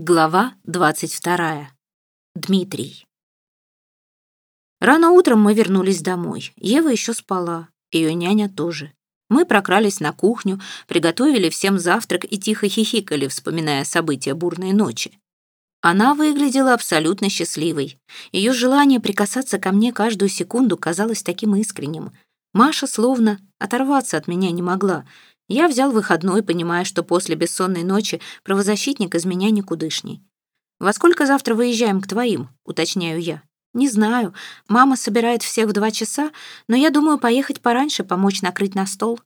Глава 22. Дмитрий. Рано утром мы вернулись домой. Ева еще спала, ее няня тоже. Мы прокрались на кухню, приготовили всем завтрак и тихо хихикали, вспоминая события бурной ночи. Она выглядела абсолютно счастливой. Ее желание прикасаться ко мне каждую секунду казалось таким искренним. Маша словно оторваться от меня не могла — я взял выходной, понимая, что после бессонной ночи правозащитник из меня никудышний. «Во сколько завтра выезжаем к твоим?» — уточняю я. «Не знаю. Мама собирает всех в два часа, но я думаю поехать пораньше, помочь накрыть на стол.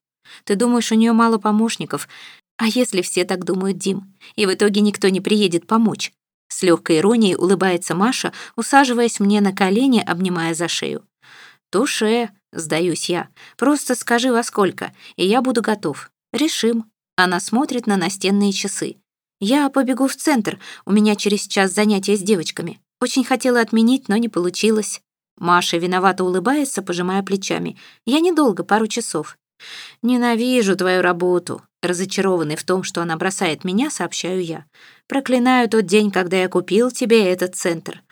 Ты думаешь, у нее мало помощников? А если все так думают, Дим? И в итоге никто не приедет помочь?» С легкой иронией улыбается Маша, усаживаясь мне на колени, обнимая за шею. «Туше», — сдаюсь я. «Просто скажи, во сколько, и я буду готов. «Решим». Она смотрит на настенные часы. «Я побегу в центр. У меня через час занятия с девочками. Очень хотела отменить, но не получилось». Маша виновато улыбается, пожимая плечами. «Я недолго, пару часов». «Ненавижу твою работу», Разочарованный в том, что она бросает меня, сообщаю я. Проклинаю тот день, когда я купил тебе этот центр.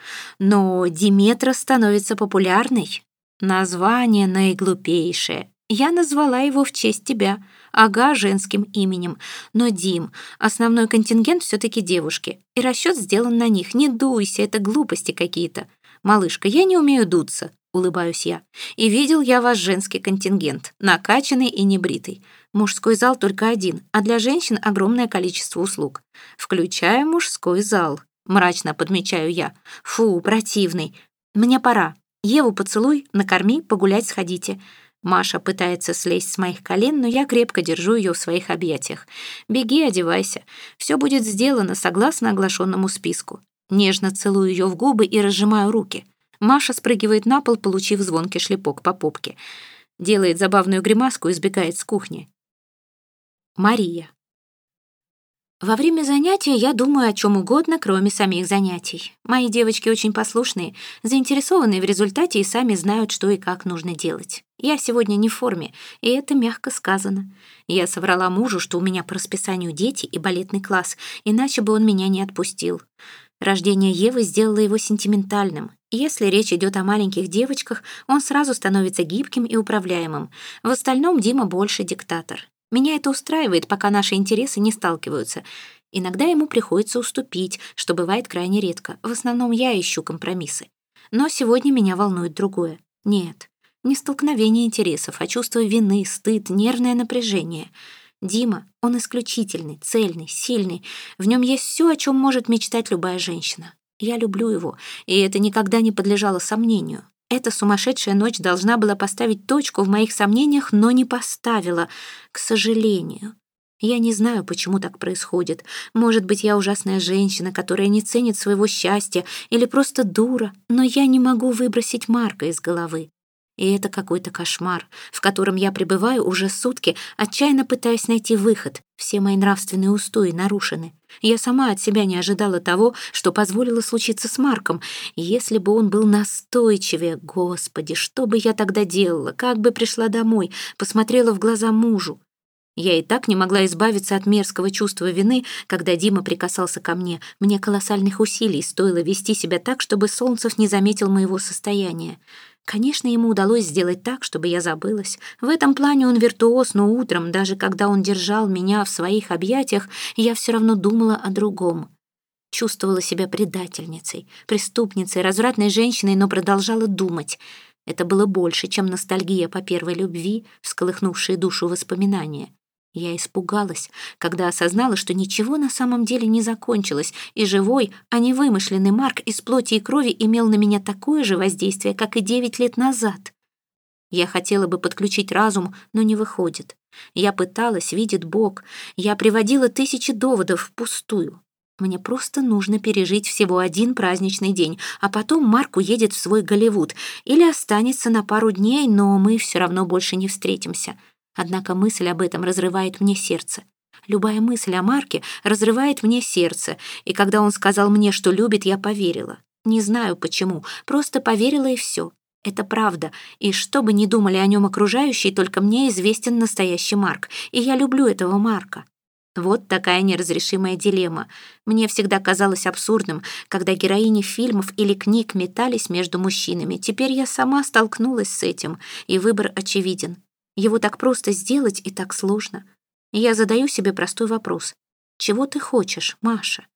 Но Диметра становится популярной. Название наиглупейшее. Я назвала его в честь тебя. Ага, женским именем. Но, Дим, основной контингент все таки девушки. И расчет сделан на них. Не дуйся, это глупости какие-то. Малышка, я не умею дуться, улыбаюсь я. И видел я ваш женский контингент, накачанный и небритый. Мужской зал только один, а для женщин огромное количество услуг. Включая мужской зал. Мрачно подмечаю я. Фу, противный. Мне пора. Еву поцелуй, накорми, погулять сходите. Маша пытается слезть с моих колен, но я крепко держу ее в своих объятиях. «Беги, одевайся. Все будет сделано согласно оглашенному списку». Нежно целую ее в губы и разжимаю руки. Маша спрыгивает на пол, получив звонкий шлепок по попке. Делает забавную гримаску и сбегает с кухни. Мария. Во время занятия я думаю о чем угодно, кроме самих занятий. Мои девочки очень послушные, заинтересованные в результате и сами знают, что и как нужно делать. Я сегодня не в форме, и это мягко сказано. Я соврала мужу, что у меня по расписанию дети и балетный класс, иначе бы он меня не отпустил. Рождение Евы сделало его сентиментальным. Если речь идет о маленьких девочках, он сразу становится гибким и управляемым. В остальном Дима больше диктатор. Меня это устраивает, пока наши интересы не сталкиваются. Иногда ему приходится уступить, что бывает крайне редко. В основном я ищу компромиссы. Но сегодня меня волнует другое. Нет, не столкновение интересов, а чувство вины, стыд, нервное напряжение. Дима, он исключительный, цельный, сильный. В нем есть все, о чем может мечтать любая женщина. Я люблю его, и это никогда не подлежало сомнению. Эта сумасшедшая ночь должна была поставить точку в моих сомнениях, но не поставила, к сожалению. Я не знаю, почему так происходит. Может быть, я ужасная женщина, которая не ценит своего счастья, или просто дура, но я не могу выбросить Марка из головы. И это какой-то кошмар, в котором я пребываю уже сутки, отчаянно пытаясь найти выход. Все мои нравственные устои нарушены. Я сама от себя не ожидала того, что позволило случиться с Марком. Если бы он был настойчивее, господи, что бы я тогда делала? Как бы пришла домой, посмотрела в глаза мужу? Я и так не могла избавиться от мерзкого чувства вины, когда Дима прикасался ко мне. Мне колоссальных усилий стоило вести себя так, чтобы Солнцев не заметил моего состояния. Конечно, ему удалось сделать так, чтобы я забылась. В этом плане он виртуоз, но утром, даже когда он держал меня в своих объятиях, я все равно думала о другом. Чувствовала себя предательницей, преступницей, развратной женщиной, но продолжала думать. Это было больше, чем ностальгия по первой любви, всколыхнувшие душу воспоминания. Я испугалась, когда осознала, что ничего на самом деле не закончилось, и живой, а не вымышленный Марк из плоти и крови имел на меня такое же воздействие, как и девять лет назад. Я хотела бы подключить разум, но не выходит. Я пыталась, видит Бог. Я приводила тысячи доводов впустую. Мне просто нужно пережить всего один праздничный день, а потом Марк уедет в свой Голливуд или останется на пару дней, но мы все равно больше не встретимся. Однако мысль об этом разрывает мне сердце. Любая мысль о Марке разрывает мне сердце, и когда он сказал мне, что любит, я поверила. Не знаю почему, просто поверила и все. Это правда, и что бы ни думали о нем окружающие, только мне известен настоящий Марк, и я люблю этого Марка. Вот такая неразрешимая дилемма. Мне всегда казалось абсурдным, когда героини фильмов или книг метались между мужчинами. Теперь я сама столкнулась с этим, и выбор очевиден. Его так просто сделать и так сложно. Я задаю себе простой вопрос. Чего ты хочешь, Маша?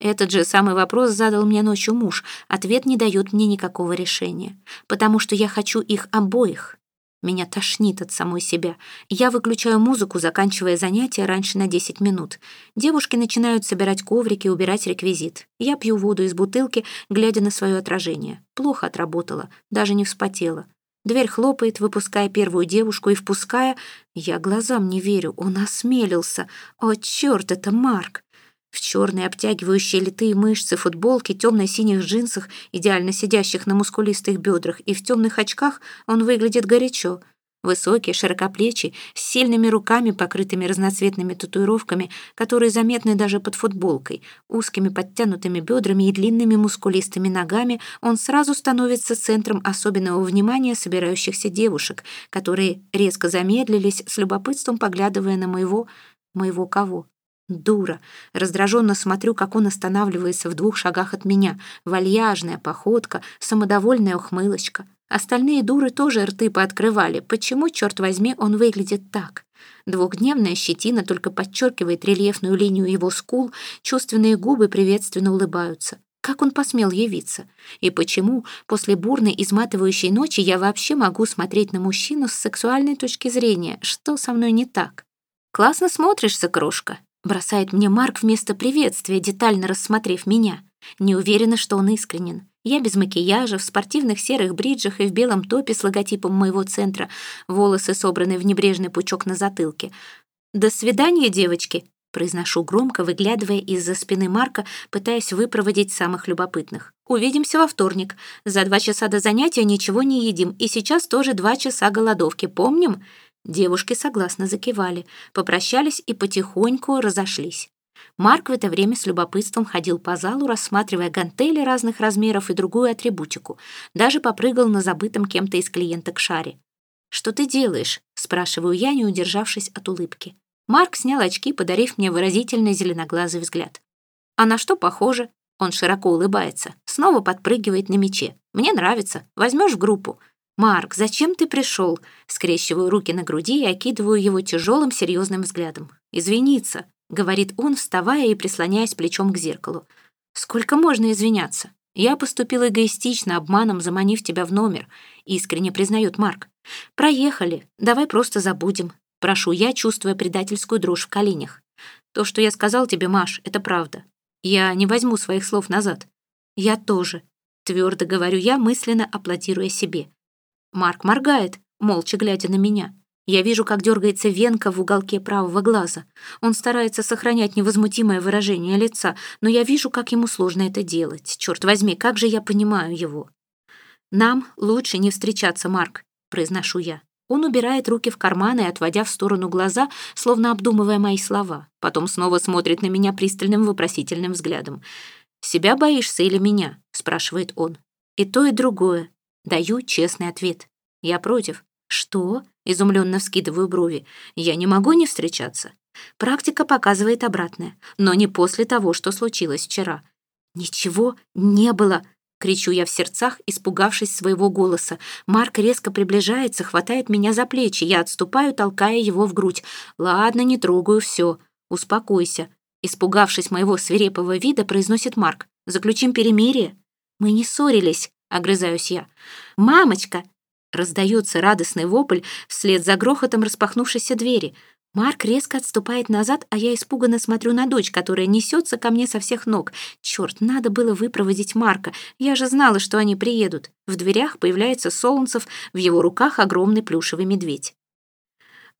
Этот же самый вопрос задал мне ночью муж. Ответ не дает мне никакого решения. Потому что я хочу их обоих. Меня тошнит от самой себя. Я выключаю музыку, заканчивая занятия раньше на 10 минут. Девушки начинают собирать коврики, убирать реквизит. Я пью воду из бутылки, глядя на свое отражение. Плохо отработала, даже не вспотела. Дверь хлопает, выпуская первую девушку и впуская... Я глазам не верю, он осмелился. О, черт, это Марк! В черной обтягивающей литые мышцы, футболке, темно-синих джинсах, идеально сидящих на мускулистых бедрах, и в темных очках он выглядит горячо. Высокий, широкоплечий, с сильными руками, покрытыми разноцветными татуировками, которые заметны даже под футболкой, узкими подтянутыми бедрами и длинными мускулистыми ногами, он сразу становится центром особенного внимания собирающихся девушек, которые резко замедлились, с любопытством поглядывая на моего... моего кого? Дура. Раздраженно смотрю, как он останавливается в двух шагах от меня. Вальяжная походка, самодовольная ухмылочка. Остальные дуры тоже рты пооткрывали. Почему, черт возьми, он выглядит так? Двухдневная щетина только подчеркивает рельефную линию его скул, чувственные губы приветственно улыбаются. Как он посмел явиться? И почему после бурной изматывающей ночи я вообще могу смотреть на мужчину с сексуальной точки зрения? Что со мной не так? «Классно смотришься, крошка», Бросает мне Марк вместо приветствия, детально рассмотрев меня. Не уверена, что он искренен. Я без макияжа, в спортивных серых бриджах и в белом топе с логотипом моего центра, волосы собраны в небрежный пучок на затылке. «До свидания, девочки!» произношу громко, выглядывая из-за спины Марка, пытаясь выпроводить самых любопытных. «Увидимся во вторник. За два часа до занятия ничего не едим, и сейчас тоже два часа голодовки, помним?» Девушки согласно закивали, попрощались и потихоньку разошлись. Марк в это время с любопытством ходил по залу, рассматривая гантели разных размеров и другую атрибутику. Даже попрыгал на забытом кем-то из клиенток шаре. «Что ты делаешь?» — спрашиваю я, не удержавшись от улыбки. Марк снял очки, подарив мне выразительный зеленоглазый взгляд. «А на что похоже?» Он широко улыбается, снова подпрыгивает на мече. «Мне нравится. Возьмешь в группу?» «Марк, зачем ты пришел?» Скрещиваю руки на груди и окидываю его тяжелым серьезным взглядом. «Извиниться», — говорит он, вставая и прислоняясь плечом к зеркалу. «Сколько можно извиняться? Я поступил эгоистично, обманом заманив тебя в номер», — искренне признает Марк. «Проехали, давай просто забудем», — прошу я, чувствуя предательскую дрожь в коленях. «То, что я сказал тебе, Маш, это правда. Я не возьму своих слов назад». «Я тоже», — твердо говорю я, мысленно аплодируя себе. Марк моргает, молча глядя на меня. Я вижу, как дергается венка в уголке правого глаза. Он старается сохранять невозмутимое выражение лица, но я вижу, как ему сложно это делать. Черт возьми, как же я понимаю его. «Нам лучше не встречаться, Марк», — произношу я. Он убирает руки в карманы, отводя в сторону глаза, словно обдумывая мои слова. Потом снова смотрит на меня пристальным вопросительным взглядом. «Себя боишься или меня?» — спрашивает он. «И то, и другое. Даю честный ответ. Я против. Что? Изумленно вскидываю брови. Я не могу не встречаться. Практика показывает обратное, но не после того, что случилось вчера. Ничего не было, кричу я в сердцах, испугавшись своего голоса. Марк резко приближается, хватает меня за плечи. Я отступаю, толкая его в грудь. Ладно, не трогаю все. Успокойся. Испугавшись моего свирепого вида, произносит Марк. Заключим перемирие. Мы не ссорились. — огрызаюсь я. «Мамочка!» — раздается радостный вопль вслед за грохотом распахнувшейся двери. Марк резко отступает назад, а я испуганно смотрю на дочь, которая несется ко мне со всех ног. Черт, надо было выпроводить Марка. Я же знала, что они приедут. В дверях появляется Солнцев, в его руках огромный плюшевый медведь.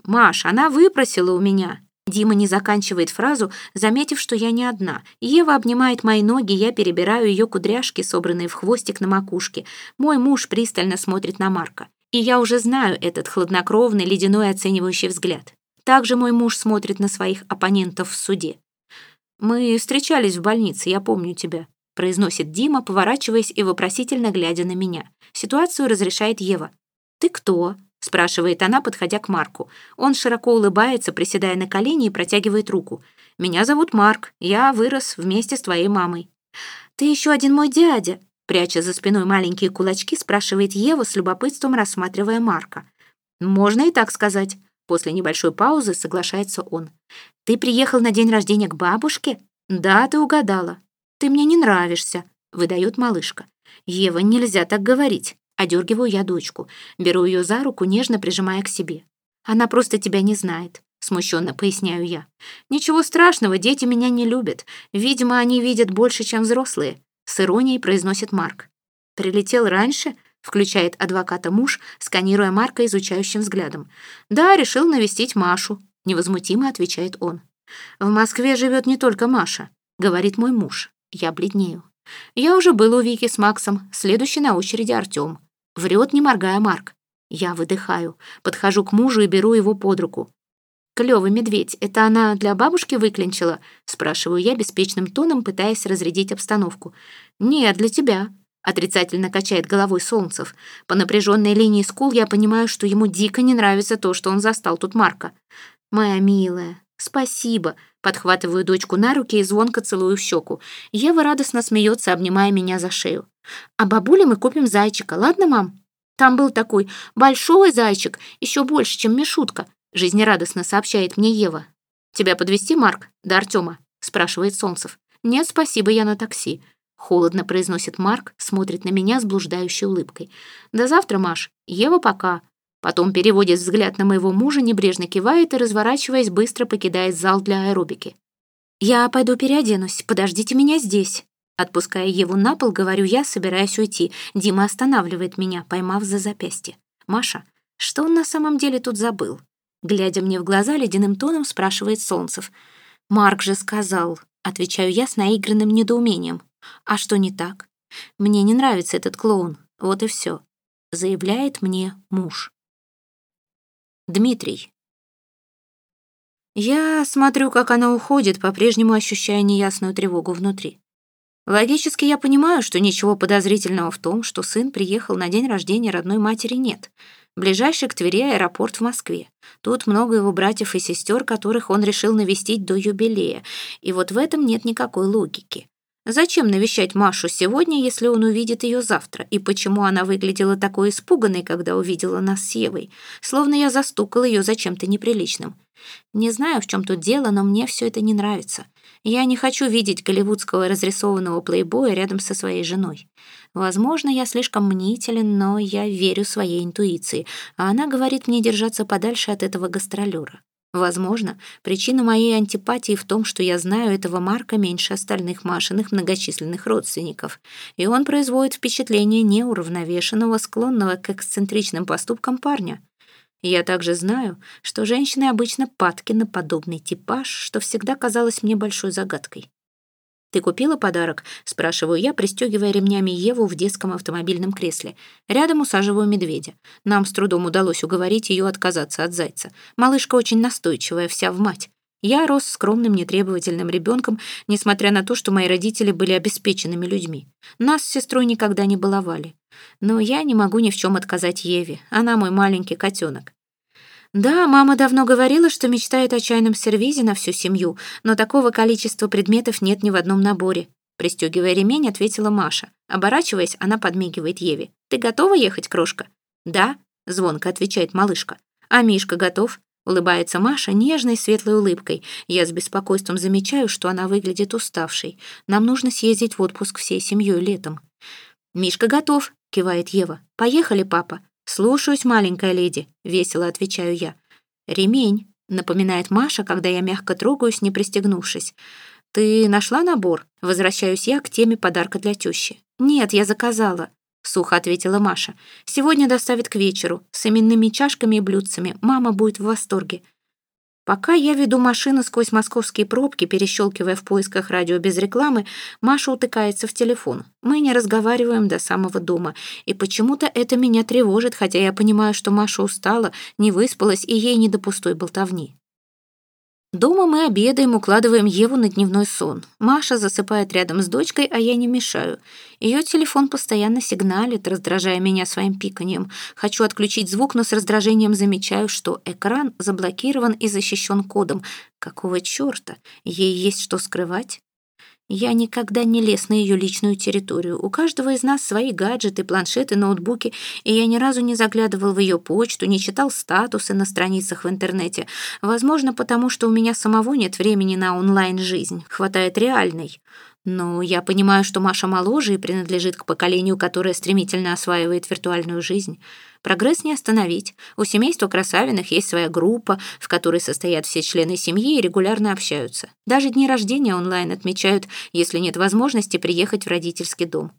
«Маш, она выпросила у меня», Дима не заканчивает фразу, заметив, что я не одна. Ева обнимает мои ноги, я перебираю ее кудряшки, собранные в хвостик на макушке. Мой муж пристально смотрит на Марка. И я уже знаю этот хладнокровный, ледяной оценивающий взгляд. Также мой муж смотрит на своих оппонентов в суде. «Мы встречались в больнице, я помню тебя», произносит Дима, поворачиваясь и вопросительно глядя на меня. Ситуацию разрешает Ева. «Ты кто?» — спрашивает она, подходя к Марку. Он широко улыбается, приседая на колени и протягивает руку. «Меня зовут Марк. Я вырос вместе с твоей мамой». «Ты еще один мой дядя», — пряча за спиной маленькие кулачки, спрашивает Ева с любопытством, рассматривая Марка. «Можно и так сказать». После небольшой паузы соглашается он. «Ты приехал на день рождения к бабушке?» «Да, ты угадала. Ты мне не нравишься», — выдает малышка. «Ева, нельзя так говорить». Одергиваю я дочку. Беру ее за руку, нежно прижимая к себе. «Она просто тебя не знает», — смущенно поясняю я. «Ничего страшного, дети меня не любят. Видимо, они видят больше, чем взрослые», — с иронией произносит Марк. «Прилетел раньше?» — включает адвоката муж, сканируя Марка изучающим взглядом. «Да, решил навестить Машу», — невозмутимо отвечает он. «В Москве живет не только Маша», — говорит мой муж. Я бледнею. «Я уже был у Вики с Максом, следующий на очереди Артём. Врет, не моргая Марк. Я выдыхаю, подхожу к мужу и беру его под руку. «Клёвый медведь, это она для бабушки выклинчила?» спрашиваю я беспечным тоном, пытаясь разрядить обстановку. «Нет, для тебя», — отрицательно качает головой Солнцев. По напряженной линии скул я понимаю, что ему дико не нравится то, что он застал тут Марка. «Моя милая, спасибо», — подхватываю дочку на руки и звонко целую в щеку. Ева радостно смеется, обнимая меня за шею. А бабуле мы купим зайчика, ладно, мам? Там был такой большой зайчик, еще больше, чем Мишутка, жизнерадостно сообщает мне Ева. Тебя подвести, Марк, до Артема? спрашивает Солнцев. Нет, спасибо, я на такси. Холодно произносит Марк, смотрит на меня с блуждающей улыбкой. «До завтра, Маш. Ева, пока». Потом переводит взгляд на моего мужа, небрежно кивает и, разворачиваясь, быстро покидает зал для аэробики. «Я пойду переоденусь. Подождите меня здесь». Отпуская Еву на пол, говорю я, собираясь уйти. Дима останавливает меня, поймав за запястье. «Маша, что он на самом деле тут забыл?» Глядя мне в глаза, ледяным тоном спрашивает Солнцев. «Марк же сказал», — отвечаю я с наигранным недоумением. «А что не так? Мне не нравится этот клоун, вот и все», — заявляет мне муж. Дмитрий. Я смотрю, как она уходит, по-прежнему ощущая неясную тревогу внутри. Логически я понимаю, что ничего подозрительного в том, что сын приехал на день рождения родной матери, нет. Ближайший к Твери аэропорт в Москве. Тут много его братьев и сестер, которых он решил навестить до юбилея. И вот в этом нет никакой логики. Зачем навещать Машу сегодня, если он увидит ее завтра? И почему она выглядела такой испуганной, когда увидела нас с Евой? Словно я застукал ее за чем-то неприличным. Не знаю, в чем тут дело, но мне все это не нравится. Я не хочу видеть голливудского разрисованного плейбоя рядом со своей женой. Возможно, я слишком мнителен, но я верю своей интуиции, а она говорит мне держаться подальше от этого гастролера. Возможно, причина моей антипатии в том, что я знаю этого Марка меньше остальных Машиных многочисленных родственников, и он производит впечатление неуравновешенного, склонного к эксцентричным поступкам парня. Я также знаю, что женщины обычно падки на подобный типаж, что всегда казалось мне большой загадкой. «Ты купила подарок?» — спрашиваю я, пристегивая ремнями Еву в детском автомобильном кресле. Рядом усаживаю медведя. Нам с трудом удалось уговорить ее отказаться от зайца. Малышка очень настойчивая, вся в мать. Я рос скромным, нетребовательным ребенком, несмотря на то, что мои родители были обеспеченными людьми. Нас с сестрой никогда не баловали. Но я не могу ни в чем отказать Еве. Она мой маленький котенок. Да, мама давно говорила, что мечтает о чайном сервизе на всю семью, но такого количества предметов нет ни в одном наборе. Пристегивая ремень, ответила Маша. Оборачиваясь, она подмигивает Еве. «Ты готова ехать, крошка?» «Да», — звонко отвечает малышка. «А Мишка готов?» Улыбается Маша нежной светлой улыбкой. Я с беспокойством замечаю, что она выглядит уставшей. Нам нужно съездить в отпуск всей семьей летом. «Мишка готов», — кивает Ева. «Поехали, папа». «Слушаюсь, маленькая леди», — весело отвечаю я. «Ремень», — напоминает Маша, когда я мягко трогаюсь, не пристегнувшись. «Ты нашла набор?» Возвращаюсь я к теме подарка для тещи. «Нет, я заказала», — сухо ответила Маша. «Сегодня доставят к вечеру, с именными чашками и блюдцами. Мама будет в восторге». Пока я веду машину сквозь московские пробки, перещелкивая в поисках радио без рекламы, Маша утыкается в телефон. Мы не разговариваем до самого дома. И почему-то это меня тревожит, хотя я понимаю, что Маша устала, не выспалась и ей не до пустой болтовни. Дома мы обедаем, укладываем Еву на дневной сон. Маша засыпает рядом с дочкой, а я не мешаю. Ее телефон постоянно сигналит, раздражая меня своим пиканьем. Хочу отключить звук, но с раздражением замечаю, что экран заблокирован и защищен кодом. Какого черта? Ей есть что скрывать? Я никогда не лез на ее личную территорию. У каждого из нас свои гаджеты, планшеты, ноутбуки, и я ни разу не заглядывал в ее почту, не читал статусы на страницах в интернете. Возможно, потому что у меня самого нет времени на онлайн-жизнь, хватает реальной. Но я понимаю, что Маша моложе и принадлежит к поколению, которое стремительно осваивает виртуальную жизнь. Прогресс не остановить. У семейства Красавиных есть своя группа, в которой состоят все члены семьи и регулярно общаются. Даже дни рождения онлайн отмечают, если нет возможности приехать в родительский дом.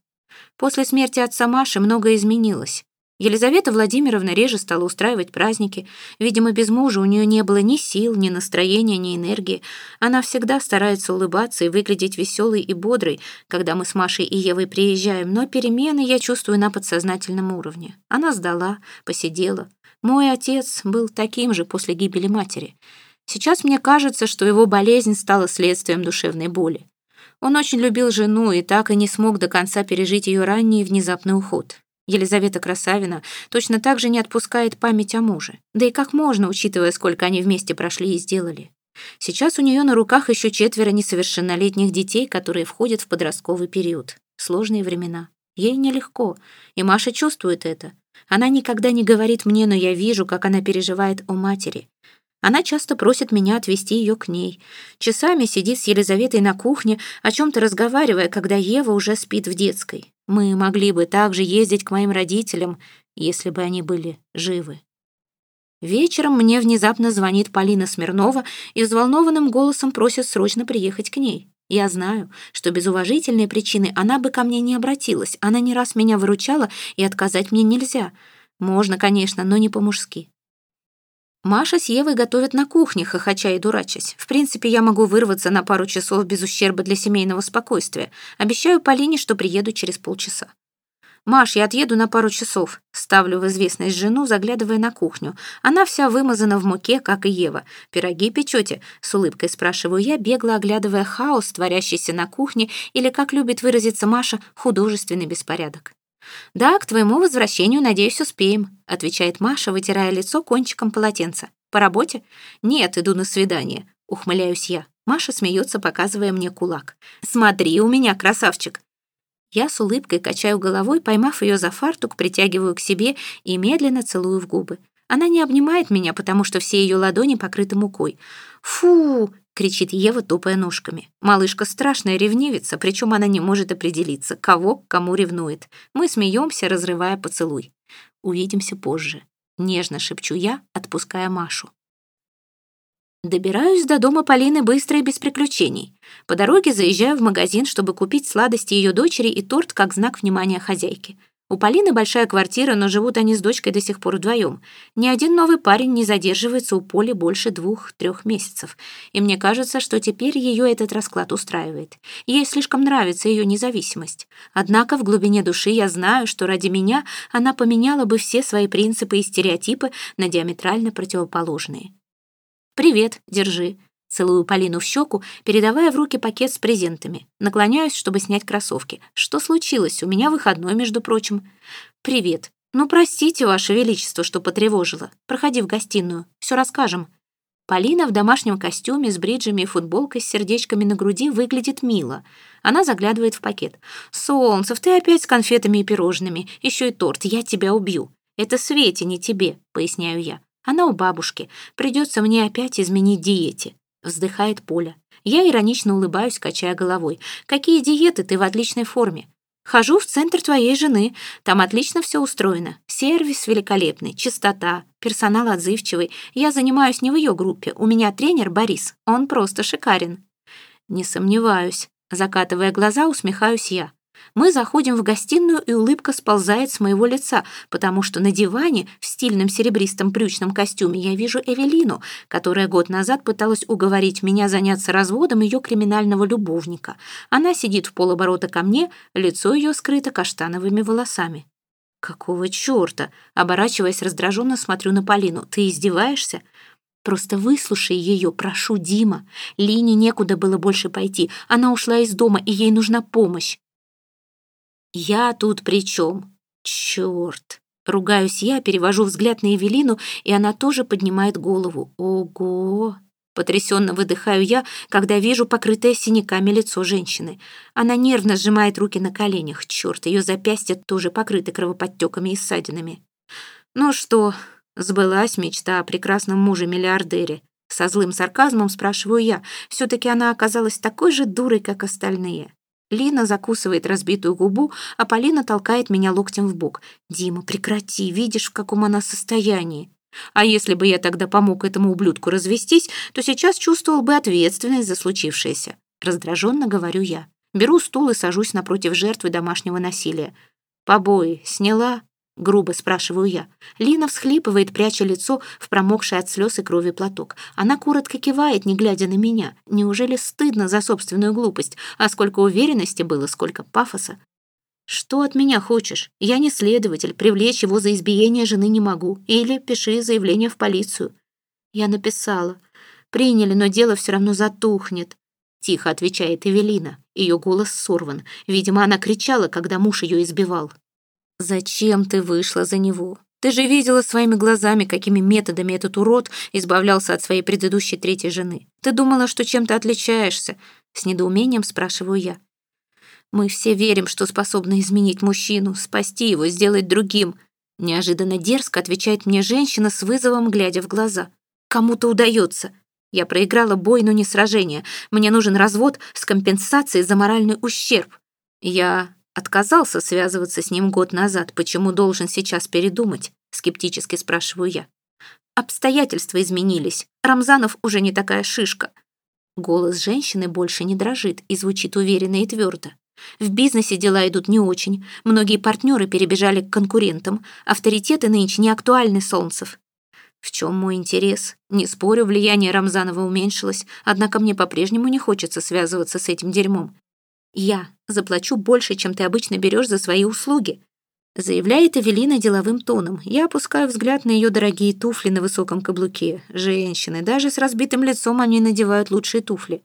После смерти отца Маши многое изменилось. Елизавета Владимировна реже стала устраивать праздники. Видимо, без мужа у нее не было ни сил, ни настроения, ни энергии. Она всегда старается улыбаться и выглядеть веселой и бодрой, когда мы с Машей и Евой приезжаем, но перемены я чувствую на подсознательном уровне. Она сдала, посидела. Мой отец был таким же после гибели матери. Сейчас мне кажется, что его болезнь стала следствием душевной боли. Он очень любил жену и так и не смог до конца пережить ее ранний и внезапный уход. Елизавета Красавина точно так же не отпускает память о муже. Да и как можно, учитывая, сколько они вместе прошли и сделали. Сейчас у нее на руках еще четверо несовершеннолетних детей, которые входят в подростковый период. Сложные времена. Ей нелегко, и Маша чувствует это. Она никогда не говорит мне, но я вижу, как она переживает о матери. Она часто просит меня отвезти ее к ней. Часами сидит с Елизаветой на кухне, о чем-то разговаривая, когда Ева уже спит в детской. Мы могли бы также ездить к моим родителям, если бы они были живы. Вечером мне внезапно звонит Полина Смирнова и взволнованным голосом просит срочно приехать к ней. Я знаю, что без уважительной причины она бы ко мне не обратилась. Она не раз меня выручала, и отказать мне нельзя. Можно, конечно, но не по-мужски. Маша с Евой готовят на кухне, хохоча и дурачась. В принципе, я могу вырваться на пару часов без ущерба для семейного спокойствия. Обещаю Полине, что приеду через полчаса. «Маш, я отъеду на пару часов», — ставлю в известность жену, заглядывая на кухню. Она вся вымазана в муке, как и Ева. «Пироги печете?» — с улыбкой спрашиваю я, бегло оглядывая хаос, творящийся на кухне, или, как любит выразиться Маша, художественный беспорядок. «Да, к твоему возвращению, надеюсь, успеем», — отвечает Маша, вытирая лицо кончиком полотенца. «По работе?» «Нет, иду на свидание», — ухмыляюсь я. Маша смеется, показывая мне кулак. «Смотри у меня, красавчик!» Я с улыбкой качаю головой, поймав ее за фартук, притягиваю к себе и медленно целую в губы. Она не обнимает меня, потому что все ее ладони покрыты мукой. «Фу!» Кричит Ева, топая ножками. Малышка страшная ревнивица, причем она не может определиться, кого к кому ревнует. Мы смеемся, разрывая поцелуй. Увидимся позже. Нежно шепчу я, отпуская Машу. Добираюсь до дома Полины быстро и без приключений. По дороге заезжаю в магазин, чтобы купить сладости ее дочери и торт как знак внимания хозяйки. У Полины большая квартира, но живут они с дочкой до сих пор вдвоем. Ни один новый парень не задерживается у Поли больше двух-трех месяцев. И мне кажется, что теперь ее этот расклад устраивает. Ей слишком нравится ее независимость. Однако в глубине души я знаю, что ради меня она поменяла бы все свои принципы и стереотипы на диаметрально противоположные. «Привет, держи», Целую Полину в щеку, передавая в руки пакет с презентами. Наклоняюсь, чтобы снять кроссовки. Что случилось? У меня выходной, между прочим. «Привет. Ну, простите, Ваше Величество, что потревожила. Проходи в гостиную. Все расскажем». Полина в домашнем костюме с бриджами и футболкой с сердечками на груди выглядит мило. Она заглядывает в пакет. «Солнцев, ты опять с конфетами и пирожными. Еще и торт. Я тебя убью». «Это Свете, не тебе», — поясняю я. «Она у бабушки. Придется мне опять изменить диете». Вздыхает Поля. Я иронично улыбаюсь, качая головой. «Какие диеты? Ты в отличной форме». «Хожу в центр твоей жены. Там отлично все устроено. Сервис великолепный, чистота, персонал отзывчивый. Я занимаюсь не в ее группе. У меня тренер Борис. Он просто шикарен». «Не сомневаюсь». Закатывая глаза, усмехаюсь я. Мы заходим в гостиную, и улыбка сползает с моего лица, потому что на диване в стильном серебристом брючном костюме я вижу Эвелину, которая год назад пыталась уговорить меня заняться разводом ее криминального любовника. Она сидит в полоборота ко мне, лицо ее скрыто каштановыми волосами. «Какого черта?» Оборачиваясь раздраженно, смотрю на Полину. «Ты издеваешься?» Просто выслушай ее, прошу, Дима. Лине некуда было больше пойти. Она ушла из дома, и ей нужна помощь. Я тут при чем? Черт. Ругаюсь я, перевожу взгляд на Эвелину, и она тоже поднимает голову. Ого! Потрясенно выдыхаю я, когда вижу покрытое синяками лицо женщины. Она нервно сжимает руки на коленях. Черт, ее запястья тоже покрыты кровоподтеками и ссадинами. Ну что, Сбылась мечта о прекрасном муже-миллиардере. Со злым сарказмом спрашиваю я. Все-таки она оказалась такой же дурой, как остальные. Лина закусывает разбитую губу, а Полина толкает меня локтем в бок. «Дима, прекрати, видишь, в каком она состоянии. А если бы я тогда помог этому ублюдку развестись, то сейчас чувствовал бы ответственность за случившееся. Раздраженно говорю я. Беру стул и сажусь напротив жертвы домашнего насилия. Побои сняла, Грубо спрашиваю я. Лина всхлипывает, пряча лицо в промокший от слез и крови платок. Она коротко кивает, не глядя на меня. Неужели стыдно за собственную глупость? А сколько уверенности было, сколько пафоса. «Что от меня хочешь? Я не следователь, привлечь его за избиение жены не могу. Или пиши заявление в полицию». Я написала. «Приняли, но дело все равно затухнет», — тихо отвечает Эвелина. Ее голос сорван. Видимо, она кричала, когда муж ее избивал. «Зачем ты вышла за него? Ты же видела своими глазами, какими методами этот урод избавлялся от своей предыдущей третьей жены. Ты думала, что чем-то отличаешься?» С недоумением спрашиваю я. «Мы все верим, что способны изменить мужчину, спасти его, сделать другим». Неожиданно дерзко отвечает мне женщина с вызовом, глядя в глаза. «Кому-то удается. Я проиграла бой, но не сражение. Мне нужен развод с компенсацией за моральный ущерб. Я Отказался связываться с ним год назад. Почему должен сейчас передумать? Скептически спрашиваю я. Обстоятельства изменились. Рамзанов уже не такая шишка. Голос женщины больше не дрожит и звучит уверенно и твердо. В бизнесе дела идут не очень. Многие партнеры перебежали к конкурентам. Авторитеты нынче не актуальны, Солнцев. В чем мой интерес? Не спорю, влияние Рамзанова уменьшилось, однако мне по-прежнему не хочется связываться с этим дерьмом. Я заплачу больше, чем ты обычно берешь за свои услуги», заявляет Эвелина деловым тоном. Я опускаю взгляд на ее дорогие туфли на высоком каблуке. Женщины, даже с разбитым лицом они надевают лучшие туфли.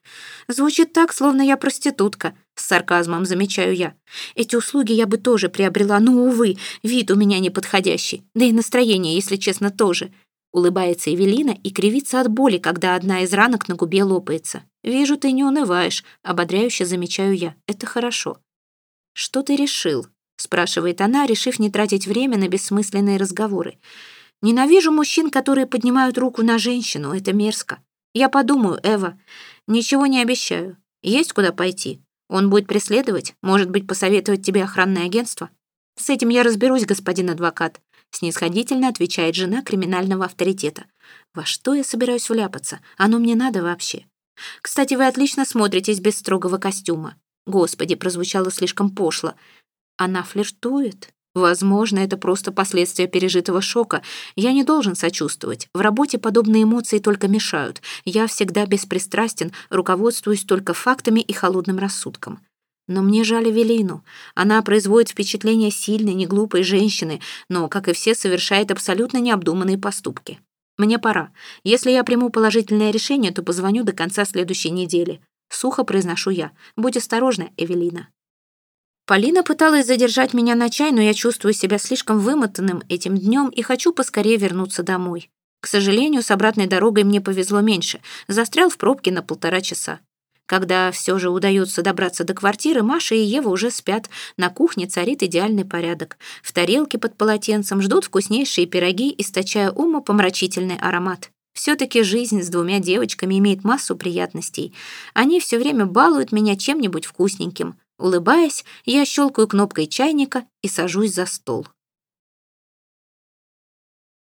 Звучит так, словно я проститутка. С сарказмом замечаю я. Эти услуги я бы тоже приобрела, но, увы, вид у меня неподходящий. Да и настроение, если честно, тоже. Улыбается Эвелина и кривится от боли, когда одна из ранок на губе лопается. «Вижу, ты не унываешь», — ободряюще замечаю я. «Это хорошо». «Что ты решил?» — спрашивает она, решив не тратить время на бессмысленные разговоры. «Ненавижу мужчин, которые поднимают руку на женщину. Это мерзко. Я подумаю, Эва. Ничего не обещаю. Есть куда пойти. Он будет преследовать, может быть, посоветовать тебе охранное агентство? С этим я разберусь, господин адвокат снисходительно отвечает жена криминального авторитета. «Во что я собираюсь вляпаться? Оно мне надо вообще?» «Кстати, вы отлично смотритесь без строгого костюма». Господи, прозвучало слишком пошло. Она флиртует? Возможно, это просто последствия пережитого шока. Я не должен сочувствовать. В работе подобные эмоции только мешают. Я всегда беспристрастен, руководствуюсь только фактами и холодным рассудком. Но мне жаль Эвелину. Она производит впечатление сильной, неглупой женщины, но, как и все, совершает абсолютно необдуманные поступки. Мне пора. Если я приму положительное решение, то позвоню до конца следующей недели. Сухо произношу я. Будь осторожна, Эвелина. Полина пыталась задержать меня на чай, но я чувствую себя слишком вымотанным этим днем и хочу поскорее вернуться домой. К сожалению, с обратной дорогой мне повезло меньше. Застрял в пробке на полтора часа. Когда все же удается добраться до квартиры, Маша и Ева уже спят. На кухне царит идеальный порядок. В тарелке под полотенцем ждут вкуснейшие пироги, источая умопомрачительный аромат. Все-таки жизнь с двумя девочками имеет массу приятностей. Они все время балуют меня чем-нибудь вкусненьким. Улыбаясь, я щелкаю кнопкой чайника и сажусь за стол.